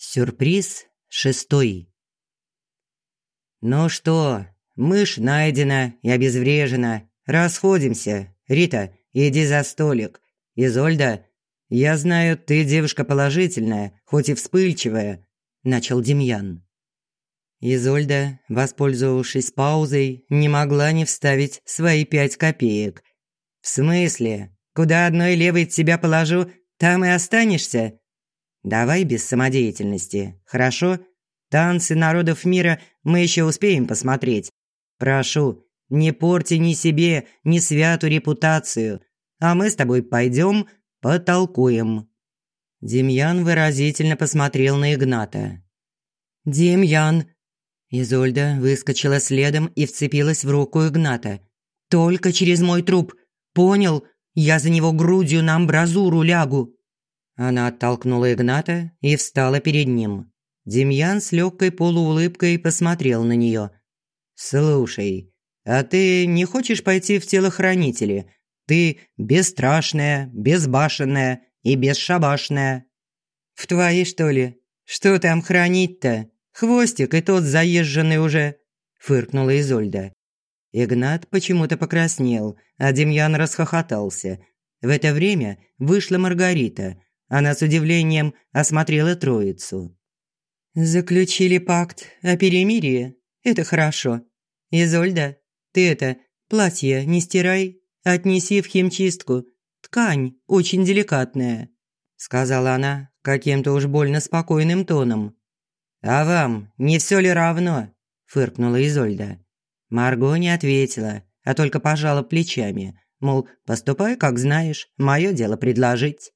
Сюрприз шестой. «Ну что, мышь найдена и обезврежена. Расходимся. Рита, иди за столик. Изольда, я знаю, ты девушка положительная, хоть и вспыльчивая», – начал Демьян. Изольда, воспользовавшись паузой, не могла не вставить свои пять копеек. «В смысле? Куда одной левой тебя положу, там и останешься?» Давай без самодеятельности, хорошо? Танцы народов мира мы еще успеем посмотреть. Прошу, не порти ни себе, ни святу репутацию, а мы с тобой пойдем потолкуем». Демьян выразительно посмотрел на Игната. «Демьян!» Изольда выскочила следом и вцепилась в руку Игната. «Только через мой труп. Понял? Я за него грудью на амбразуру лягу». Она оттолкнула Игната и встала перед ним. Демьян с легкой полуулыбкой посмотрел на нее. «Слушай, а ты не хочешь пойти в телохранители? Ты бесстрашная, безбашенная и бесшабашная». «В твои, что ли? Что там хранить-то? Хвостик и тот заезженный уже», – фыркнула Изольда. Игнат почему-то покраснел, а Демьян расхохотался. В это время вышла Маргарита – она с удивлением осмотрела троицу. «Заключили пакт о перемирии? Это хорошо. Изольда, ты это, платье не стирай, отнеси в химчистку. Ткань очень деликатная», – сказала она каким-то уж больно спокойным тоном. «А вам не все ли равно?» – фыркнула Изольда. Марго не ответила, а только пожала плечами, мол, поступай, как знаешь, мое дело предложить.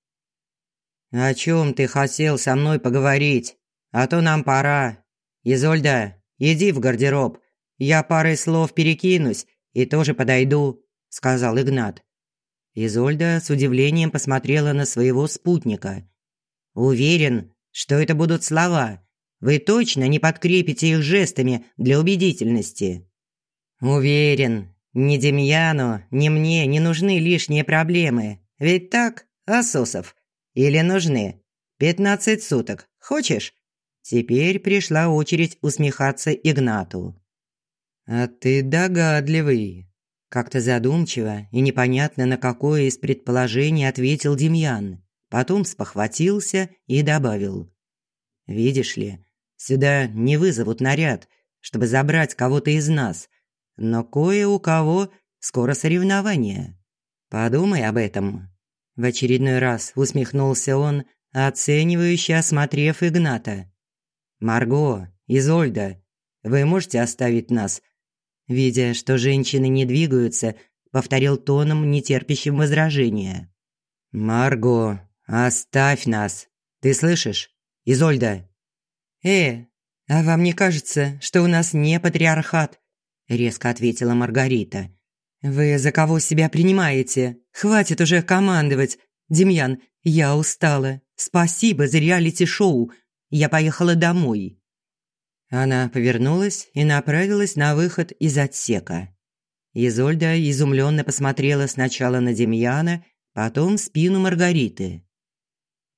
«О чем ты хотел со мной поговорить? А то нам пора. Изольда, иди в гардероб. Я парой слов перекинусь и тоже подойду», – сказал Игнат. Изольда с удивлением посмотрела на своего спутника. «Уверен, что это будут слова. Вы точно не подкрепите их жестами для убедительности?» «Уверен, ни Демьяну, ни мне не нужны лишние проблемы. Ведь так, Асосов?» Или нужны? Пятнадцать суток. Хочешь?» Теперь пришла очередь усмехаться Игнату. «А ты догадливый», – как-то задумчиво и непонятно на какое из предположений ответил Демьян. Потом спохватился и добавил. «Видишь ли, сюда не вызовут наряд, чтобы забрать кого-то из нас, но кое у кого скоро соревнования. Подумай об этом, в очередной раз усмехнулся он, оценивающе осмотрев Игната. «Марго, Изольда, вы можете оставить нас?» Видя, что женщины не двигаются, повторил тоном, нетерпящим возражения. «Марго, оставь нас! Ты слышишь? Изольда!» «Э, а вам не кажется, что у нас не патриархат?» резко ответила Маргарита. «Вы за кого себя принимаете? Хватит уже командовать. Демьян, я устала. Спасибо за реалити-шоу. Я поехала домой». Она повернулась и направилась на выход из отсека. Изольда изумленно посмотрела сначала на Демьяна, потом спину Маргариты.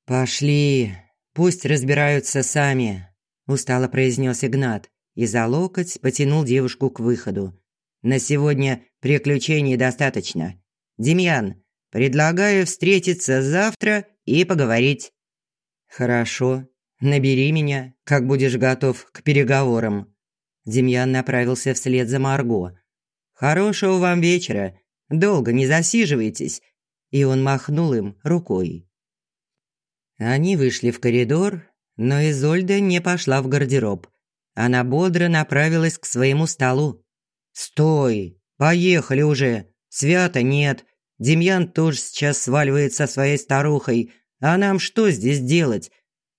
«Пошли, пусть разбираются сами», – устало произнес Игнат и за локоть потянул девушку к выходу. «На сегодня Приключений достаточно. Демьян, предлагаю встретиться завтра и поговорить». «Хорошо. Набери меня, как будешь готов к переговорам». Демьян направился вслед за Марго. «Хорошего вам вечера. Долго не засиживайтесь». И он махнул им рукой. Они вышли в коридор, но Изольда не пошла в гардероб. Она бодро направилась к своему столу. «Стой! Поехали уже. Свята нет. Демьян тоже сейчас сваливает со своей старухой. А нам что здесь делать?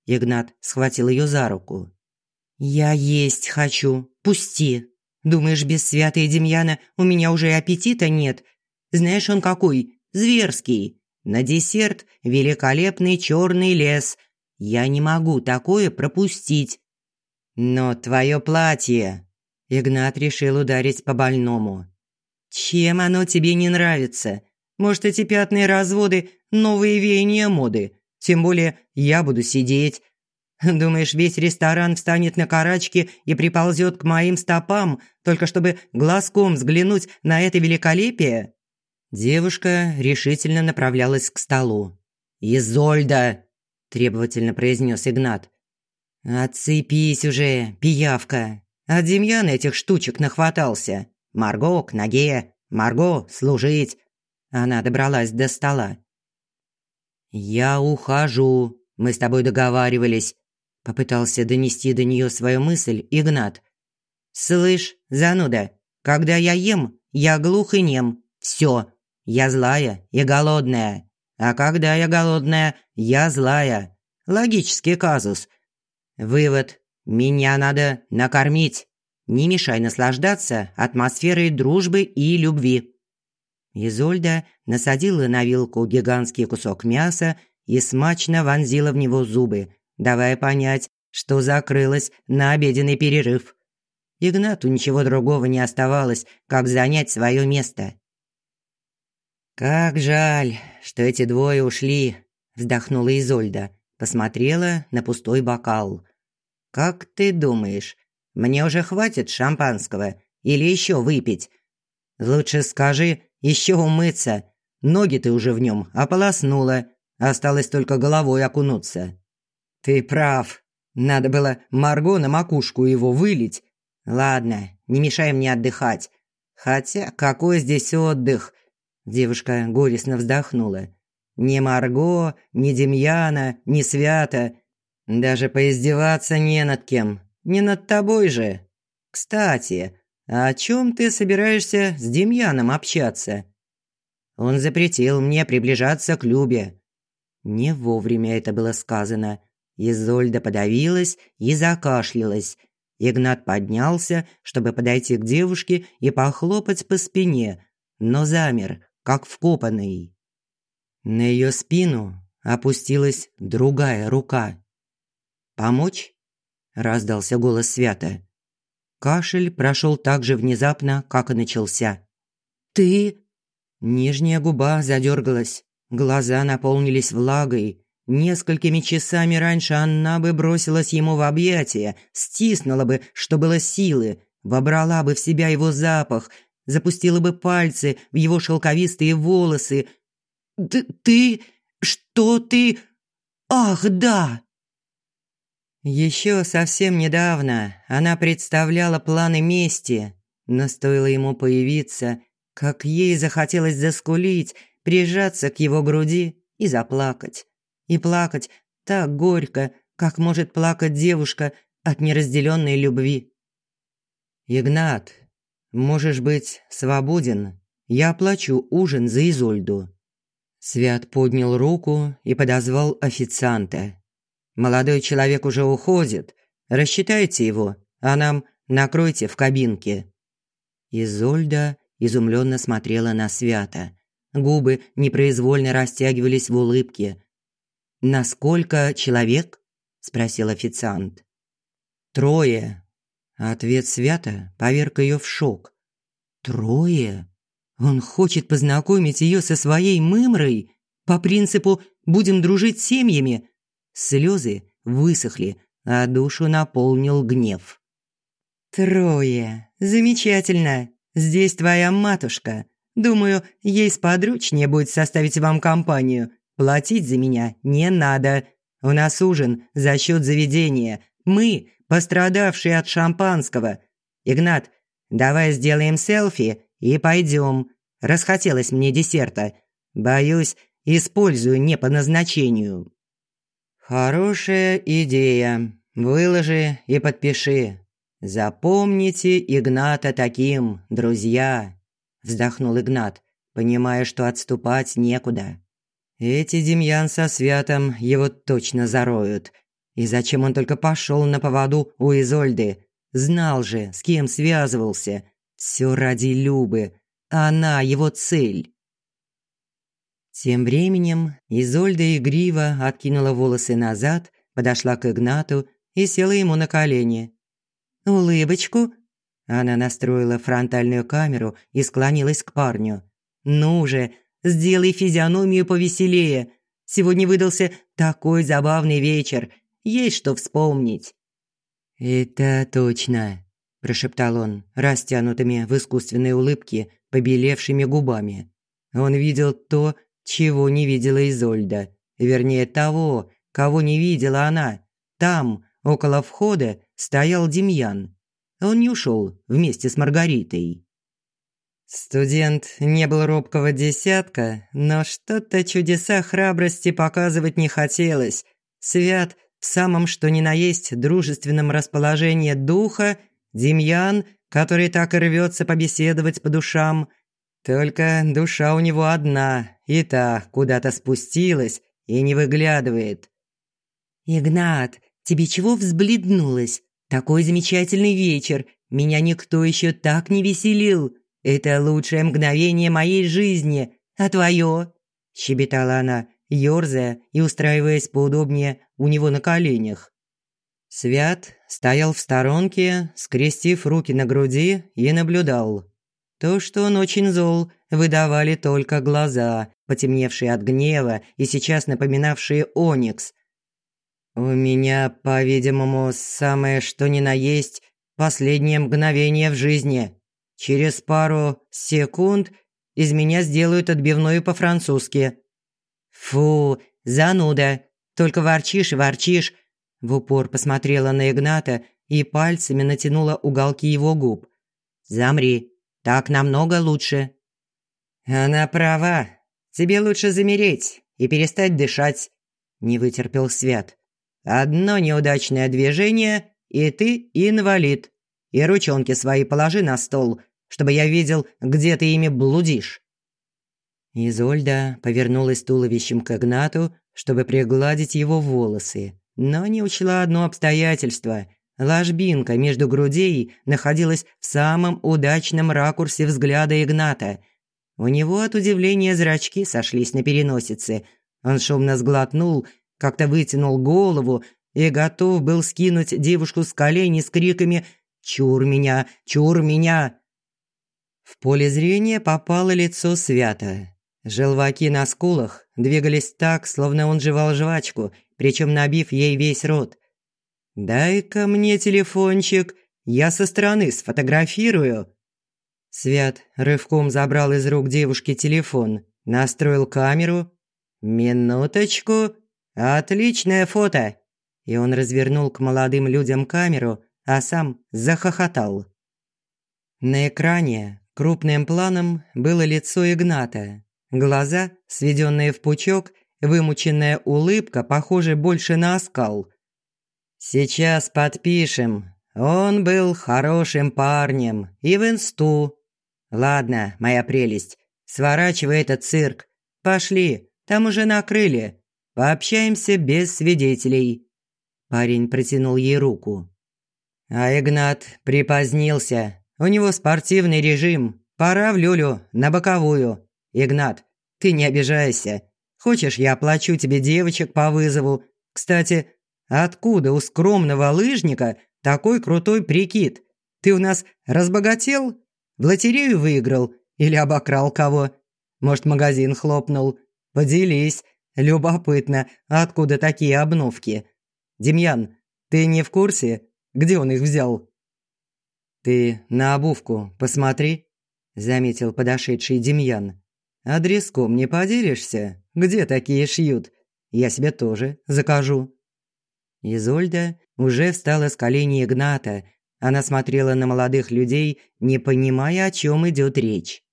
Игнат схватил ее за руку. Я есть хочу. Пусти. Думаешь, без Свята и Демьяна у меня уже аппетита нет? Знаешь, он какой? Зверский. На десерт великолепный черный лес. Я не могу такое пропустить. Но твое платье. Игнат решил ударить по больному. Чем оно тебе не нравится? Может, эти пятные разводы – новые веяния моды? Тем более я буду сидеть. Думаешь, весь ресторан встанет на карачки и приползет к моим стопам, только чтобы глазком взглянуть на это великолепие?» Девушка решительно направлялась к столу. «Изольда!» – требовательно произнес Игнат. «Отцепись уже, пиявка! А Демьян этих штучек нахватался. Марго к ноге, Марго служить!» Она добралась до стола. «Я ухожу, мы с тобой договаривались», – попытался донести до нее свою мысль Игнат. «Слышь, зануда, когда я ем, я глух и нем. Все, я злая и голодная. А когда я голодная, я злая. Логический казус. Вывод. Меня надо накормить. Не мешай наслаждаться атмосферой дружбы и любви. Изольда насадила на вилку гигантский кусок мяса и смачно вонзила в него зубы, давая понять, что закрылась на обеденный перерыв. Игнату ничего другого не оставалось, как занять свое место. «Как жаль, что эти двое ушли», – вздохнула Изольда, посмотрела на пустой бокал. «Как ты думаешь, мне уже хватит шампанского или еще выпить? Лучше скажи, еще умыться. Ноги ты уже в нем ополоснула, осталось только головой окунуться». «Ты прав, надо было Марго на макушку его вылить. Ладно, не мешай мне отдыхать. Хотя какой здесь отдых? Девушка горестно вздохнула. Ни Марго, ни Демьяна, ни Свята. Даже поиздеваться не над кем. Не над тобой же. Кстати, а о чем ты собираешься с Демьяном общаться? Он запретил мне приближаться к Любе. Не вовремя это было сказано. Изольда подавилась и закашлялась. Игнат поднялся, чтобы подойти к девушке и похлопать по спине, но замер, как вкопанный. На ее спину опустилась другая рука. «Помочь?» – раздался голос Свята. Кашель прошел так же внезапно, как и начался. «Ты?» Нижняя губа задергалась, глаза наполнились влагой. Несколькими часами раньше она бы бросилась ему в объятия, стиснула бы, что было силы, вобрала бы в себя его запах, запустила бы пальцы в его шелковистые волосы. «Ты... ты... что ты... ах, да!» Еще совсем недавно она представляла планы мести, но стоило ему появиться, как ей захотелось заскулить, прижаться к его груди и заплакать. И плакать так горько, как может плакать девушка от неразделенной любви. «Игнат, Можешь быть свободен. Я оплачу ужин за Изольду». Свят поднял руку и подозвал официанта. «Молодой человек уже уходит. Рассчитайте его, а нам накройте в кабинке». Изольда изумленно смотрела на Свята. Губы непроизвольно растягивались в улыбке. «Насколько человек?» – спросил официант. «Трое», Ответ Свята поверг ее в шок. «Трое? Он хочет познакомить ее со своей мымрой? По принципу «будем дружить семьями»?» Слезы высохли, а душу наполнил гнев. «Трое. Замечательно. Здесь твоя матушка. Думаю, ей сподручнее будет составить вам компанию. Платить за меня не надо. У нас ужин за счет заведения. Мы пострадавший от шампанского. Игнат, давай сделаем селфи и пойдем. Расхотелось мне десерта. Боюсь, использую не по назначению». «Хорошая идея. Выложи и подпиши. Запомните Игната таким, друзья», – вздохнул Игнат, понимая, что отступать некуда. «Эти Демьян со Святом его точно зароют. И зачем он только пошел на поводу у Изольды? Знал же, с кем связывался. Все ради Любы. Она его цель. Тем временем Изольда игриво откинула волосы назад, подошла к Игнату и села ему на колени. «Улыбочку?» Она настроила фронтальную камеру и склонилась к парню. «Ну же, сделай физиономию повеселее. Сегодня выдался такой забавный вечер. есть что вспомнить». «Это точно», – прошептал он, растянутыми в искусственной улыбке, побелевшими губами. Он видел то, чего не видела Изольда. Вернее, того, кого не видела она. Там, около входа, стоял Демьян. Он не ушел вместе с Маргаритой. Студент не был робкого десятка, но что-то чудеса храбрости показывать не хотелось. Свят в самом что ни на есть дружественном расположении духа, Демьян, который так и рвется побеседовать по душам. Только душа у него одна, и та куда-то спустилась и не выглядывает. «Игнат, тебе чего взбледнулось? Такой замечательный вечер, меня никто еще так не веселил!» Это лучшее мгновение моей жизни, а твое?» – щебетала она, ёрзая и устраиваясь поудобнее у него на коленях. Свят стоял в сторонке, скрестив руки на груди и наблюдал. То, что он очень зол, выдавали только глаза, потемневшие от гнева и сейчас напоминавшие оникс. «У меня, по-видимому, самое что ни на есть последнее мгновение в жизни», Через пару секунд из меня сделают отбивную по-французски. Фу, зануда, только ворчишь и ворчишь. В упор посмотрела на Игната и пальцами натянула уголки его губ. Замри, так намного лучше. Она права. Тебе лучше замереть и перестать дышать. Не вытерпел Свят. Одно неудачное движение, и ты инвалид и ручонки свои положи на стол, чтобы я видел, где ты ими блудишь». Изольда повернулась туловищем к Игнату, чтобы пригладить его волосы, но не учла одно обстоятельство. Ложбинка между грудей находилась в самом удачном ракурсе взгляда Игната. У него от удивления зрачки сошлись на переносице. Он шумно сглотнул, как-то вытянул голову и готов был скинуть девушку с коленей с криками «Чур меня! Чур меня!» В поле зрения попало лицо Свята. Желваки на скулах двигались так, словно он жевал жвачку, причем набив ей весь рот. «Дай-ка мне телефончик, я со стороны сфотографирую». Свят рывком забрал из рук девушки телефон, настроил камеру. «Минуточку. Отличное фото!» И он развернул к молодым людям камеру, а сам захохотал. На экране крупным планом было лицо Игната. Глаза, сведенные в пучок, вымученная улыбка, похожая больше на оскал. «Сейчас подпишем. Он был хорошим парнем. И в инсту. Ладно, моя прелесть, сворачивай этот цирк. Пошли, там уже накрыли. Пообщаемся без свидетелей». Парень протянул ей руку. А Игнат припозднился. У него спортивный режим. Пора в люлю, на боковую. Игнат, ты не обижайся. Хочешь, я оплачу тебе девочек по вызову? Кстати, откуда у скромного лыжника такой крутой прикид? Ты у нас разбогател? В лотерею выиграл? Или обокрал кого? Может, магазин хлопнул? Поделись. Любопытно, откуда такие обновки? Демьян, ты не в курсе? Где он их взял?» «Ты на обувку посмотри», – заметил подошедший Демьян. «Адреском не поделишься? Где такие шьют? Я себе тоже закажу». Изольда уже встала с колени Игната. Она смотрела на молодых людей, не понимая, о чем идет речь.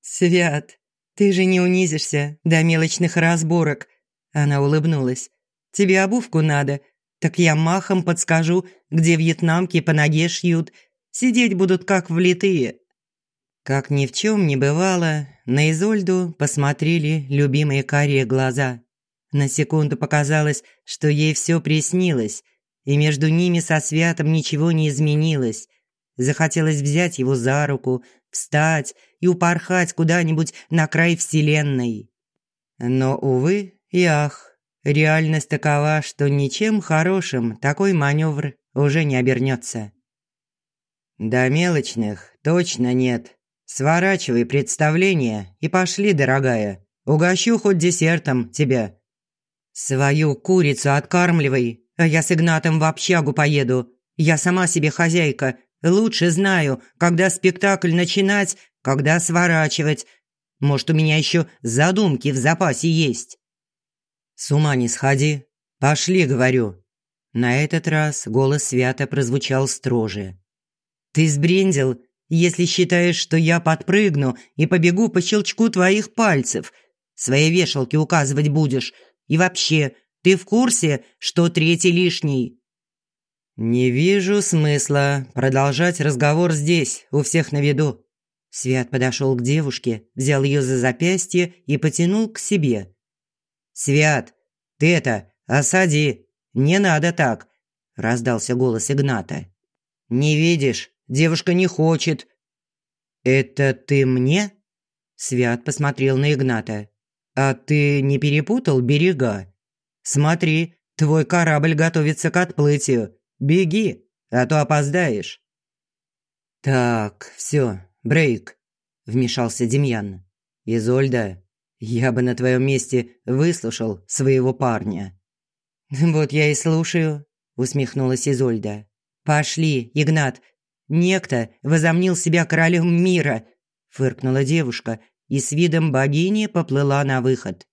«Свят, ты же не унизишься до мелочных разборок», – она улыбнулась. «Тебе обувку надо, так я махом подскажу, где вьетнамки по ноге шьют. Сидеть будут как влитые». Как ни в чем не бывало, на Изольду посмотрели любимые карие глаза. На секунду показалось, что ей все приснилось, и между ними со Святом ничего не изменилось. Захотелось взять его за руку, встать и упорхать куда-нибудь на край вселенной. Но, увы и ах, Реальность такова, что ничем хорошим такой маневр уже не обернется. Да мелочных точно нет. Сворачивай представление и пошли, дорогая. Угощу хоть десертом тебя. Свою курицу откармливай, А я с Игнатом в общагу поеду. Я сама себе хозяйка. Лучше знаю, когда спектакль начинать, когда сворачивать. Может, у меня еще задумки в запасе есть. С ума не сходи. Пошли, говорю. На этот раз голос Свята прозвучал строже. Ты сбрендил, если считаешь, что я подпрыгну и побегу по щелчку твоих пальцев. Своей вешалке указывать будешь. И вообще, ты в курсе, что третий лишний?» «Не вижу смысла продолжать разговор здесь, у всех на виду». Свят подошел к девушке, взял ее за запястье и потянул к себе. «Свят, ты это, осади, не надо так», – раздался голос Игната. «Не видишь, девушка не хочет». «Это ты мне?» Свят посмотрел на Игната. «А ты не перепутал берега? Смотри, твой корабль готовится к отплытию. Беги, а то опоздаешь». «Так, все, брейк», – вмешался Демьян. «Изольда, я бы на твоем месте выслушал своего парня». «Вот я и слушаю», – усмехнулась Изольда. «Пошли, Игнат. Некто возомнил себя королем мира», – фыркнула девушка и с видом богини поплыла на выход.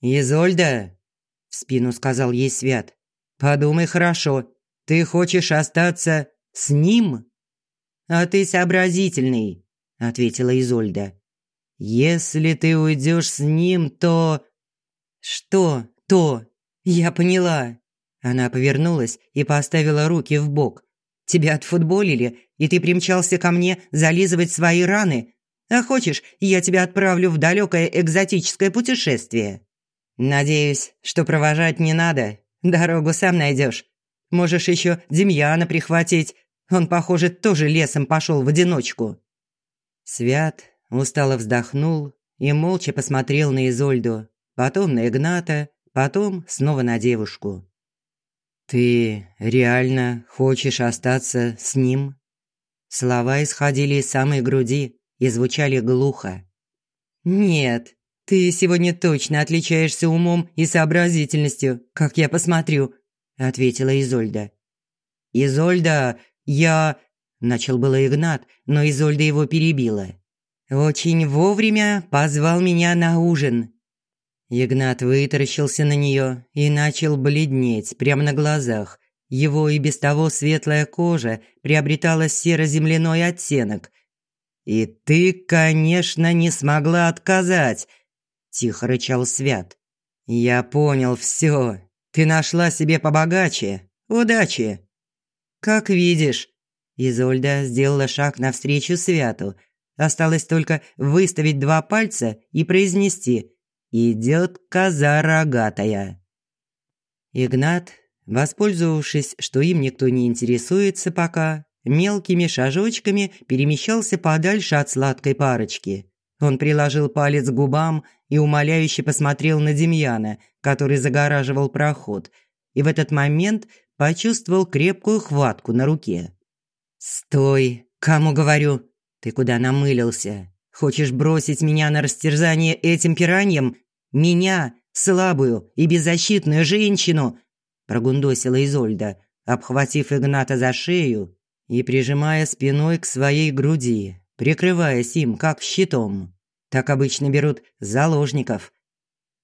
«Изольда», – в спину сказал ей Свят, – «подумай хорошо. Ты хочешь остаться с ним?» «А ты сообразительный», – ответила Изольда. «Если ты уйдешь с ним, то...» «Что то?» «Я поняла». Она повернулась и поставила руки в бок. «Тебя отфутболили, и ты примчался ко мне зализывать свои раны? А хочешь, я тебя отправлю в далекое экзотическое путешествие?» «Надеюсь, что провожать не надо. Дорогу сам найдешь. Можешь еще Демьяна прихватить. Он, похоже, тоже лесом пошел в одиночку». Свят устало вздохнул и молча посмотрел на Изольду, потом на Игната, потом снова на девушку. «Ты реально хочешь остаться с ним?» Слова исходили из самой груди и звучали глухо. «Нет, ты сегодня точно отличаешься умом и сообразительностью, как я посмотрю», ответила Изольда. «Изольда, я...» – начал было Игнат, но Изольда его перебила. «Очень вовремя позвал меня на ужин. Игнат вытаращился на нее и начал бледнеть прямо на глазах. Его и без того светлая кожа приобретала серо-земляной оттенок. «И ты, конечно, не смогла отказать», – тихо рычал Свят. «Я понял все. Ты нашла себе побогаче. Удачи!» «Как видишь». Изольда сделала шаг навстречу Святу. Осталось только выставить два пальца и произнести идет коза рогатая. Игнат, воспользовавшись, что им никто не интересуется пока, мелкими шажочками перемещался подальше от сладкой парочки. Он приложил палец к губам и умоляюще посмотрел на Демьяна, который загораживал проход, и в этот момент почувствовал крепкую хватку на руке. «Стой! Кому говорю? Ты куда намылился? Хочешь бросить меня на растерзание этим пираньям? Меня, слабую и беззащитную женщину?» Прогундосила Изольда, обхватив Игната за шею и прижимая спиной к своей груди, прикрываясь им как щитом. Так обычно берут заложников.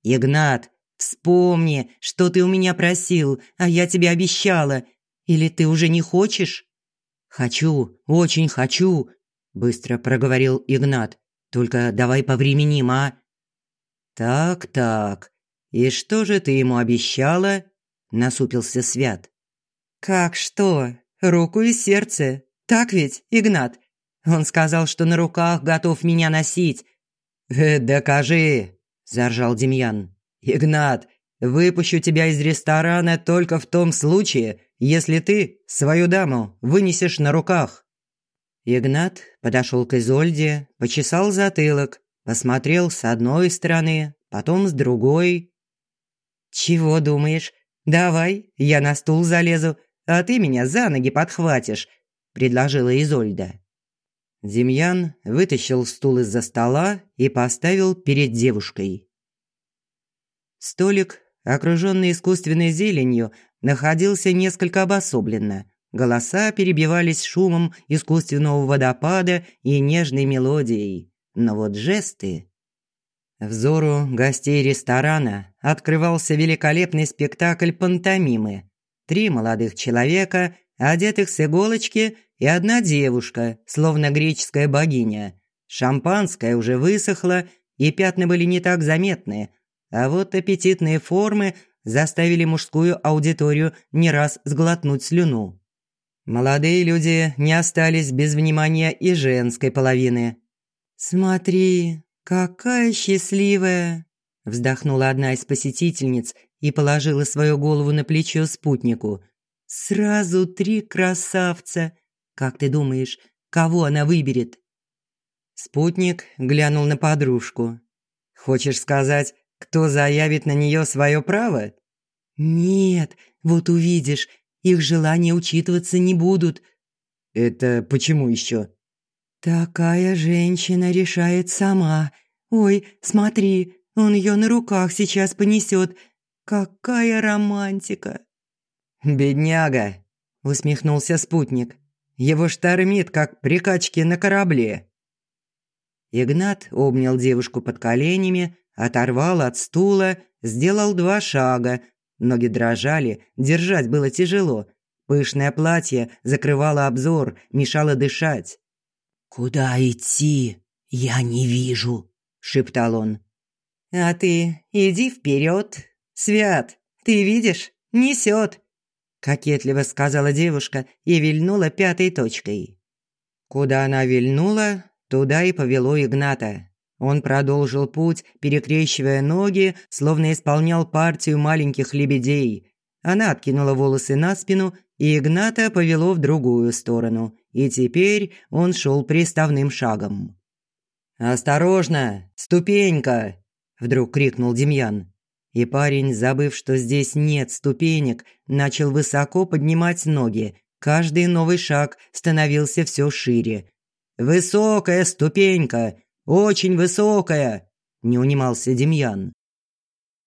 «Игнат, вспомни, что ты у меня просил, а я тебе обещала. Или ты уже не хочешь?» «Хочу, очень хочу», – быстро проговорил Игнат. Только давай повременим, а?» «Так-так, и что же ты ему обещала?» – насупился Свят. «Как что? Руку и сердце. Так ведь, Игнат? Он сказал, что на руках готов меня носить». «Э, «Докажи!» – заржал Демьян. «Игнат, выпущу тебя из ресторана только в том случае, если ты свою даму вынесешь на руках». Игнат подошел к Изольде, почесал затылок, посмотрел с одной стороны, потом с другой. «Чего думаешь? Давай, я на стул залезу, а ты меня за ноги подхватишь», – предложила Изольда. Демьян вытащил стул из-за стола и поставил перед девушкой. Столик, окруженный искусственной зеленью, находился несколько обособленно. Голоса перебивались шумом искусственного водопада и нежной мелодией. Но вот жесты... Взору гостей ресторана открывался великолепный спектакль пантомимы. Три молодых человека, одетых с иголочки, и одна девушка, словно греческая богиня. Шампанское уже высохло, и пятна были не так заметны, а вот аппетитные формы заставили мужскую аудиторию не раз сглотнуть слюну. Молодые люди не остались без внимания и женской половины. «Смотри, какая счастливая!» Вздохнула одна из посетительниц и положила свою голову на плечо спутнику. «Сразу три красавца! Как ты думаешь, кого она выберет?» Спутник глянул на подружку. «Хочешь сказать, кто заявит на нее свое право?» «Нет, вот увидишь, их желания учитываться не будут». «Это почему еще?» «Такая женщина решает сама. Ой, смотри, он ее на руках сейчас понесет. Какая романтика!» «Бедняга!» – усмехнулся спутник. «Его штормит, как при качке на корабле». Игнат обнял девушку под коленями, оторвал от стула, сделал два шага. Ноги дрожали, держать было тяжело. Пышное платье закрывало обзор, мешало дышать. «Куда идти? Я не вижу», – шептал он. «А ты иди вперед, Свят, ты видишь? Несет!» Кокетливо сказала девушка и вильнула пятой точкой. Куда она вильнула, туда и повело Игната. Он продолжил путь, перекрещивая ноги, словно исполнял партию маленьких лебедей. Она откинула волосы на спину, и Игната повело в другую сторону, и теперь он шел приставным шагом. «Осторожно! Ступенька!» – вдруг крикнул Демьян. И парень, забыв, что здесь нет ступенек, начал высоко поднимать ноги. Каждый новый шаг становился все шире. «Высокая ступенька! Очень высокая!» – не унимался Демьян.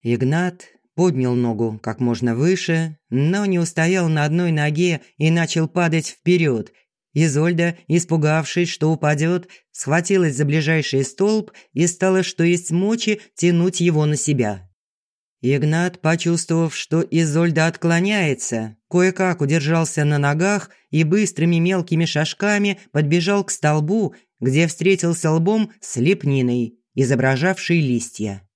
Игнат поднял ногу как можно выше, но не устоял на одной ноге и начал падать вперед. Изольда, испугавшись, что упадет, схватилась за ближайший столб и стала, что есть мочи, тянуть его на себя. Игнат, почувствовав, что Изольда отклоняется, кое-как удержался на ногах и быстрыми мелкими шажками подбежал к столбу, где встретился лбом с лепниной, изображавшей листья.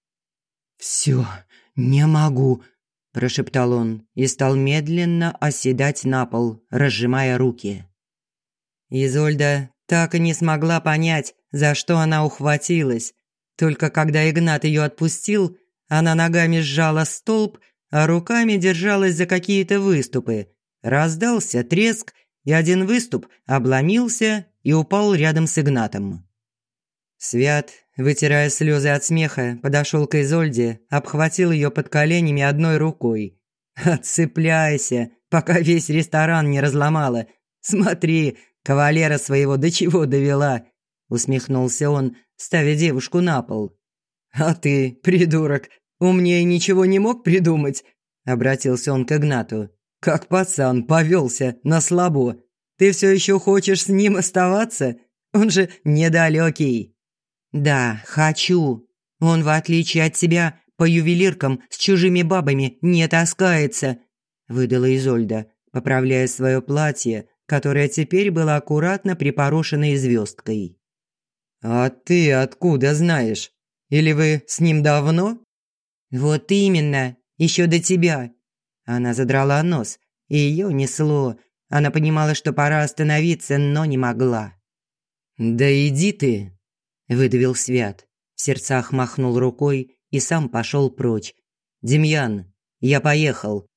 «Всё, не могу», – прошептал он и стал медленно оседать на пол, разжимая руки. Изольда так и не смогла понять, за что она ухватилась. Только когда Игнат ее отпустил, она ногами сжала столб, а руками держалась за какие-то выступы. Раздался треск, и один выступ обломился и упал рядом с Игнатом. Свят, вытирая слезы от смеха, подошел к Изольде, обхватил ее под коленями одной рукой. «Отцепляйся, пока весь ресторан не разломала. Смотри, кавалера своего до чего довела!» Усмехнулся он, ставя девушку на пол. «А ты, придурок, умнее ничего не мог придумать?» Обратился он к Игнату. «Как пацан повелся на слабо. Ты все еще хочешь с ним оставаться? Он же недалекий». «Да, хочу. Он, в отличие от тебя, по ювелиркам с чужими бабами не таскается», выдала Изольда, поправляя свое платье, которое теперь было аккуратно припорошено звездкой. «А ты откуда знаешь? Или вы с ним давно?» «Вот именно, еще до тебя». Она задрала нос, и ее несло. Она понимала, что пора остановиться, но не могла. «Да иди ты!» – выдавил Свят. В сердцах махнул рукой и сам пошел прочь. «Демьян, я поехал».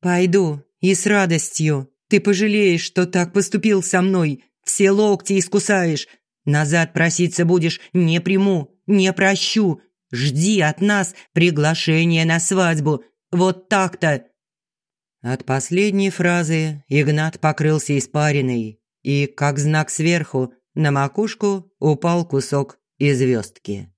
«Пойду, и с радостью», ты пожалеешь, что так поступил со мной. Все локти искусаешь. Назад проситься будешь не приму, не прощу. Жди от нас приглашения на свадьбу. Вот так-то». От последней фразы Игнат покрылся испариной, и, как знак сверху, на макушку упал кусок из звездки.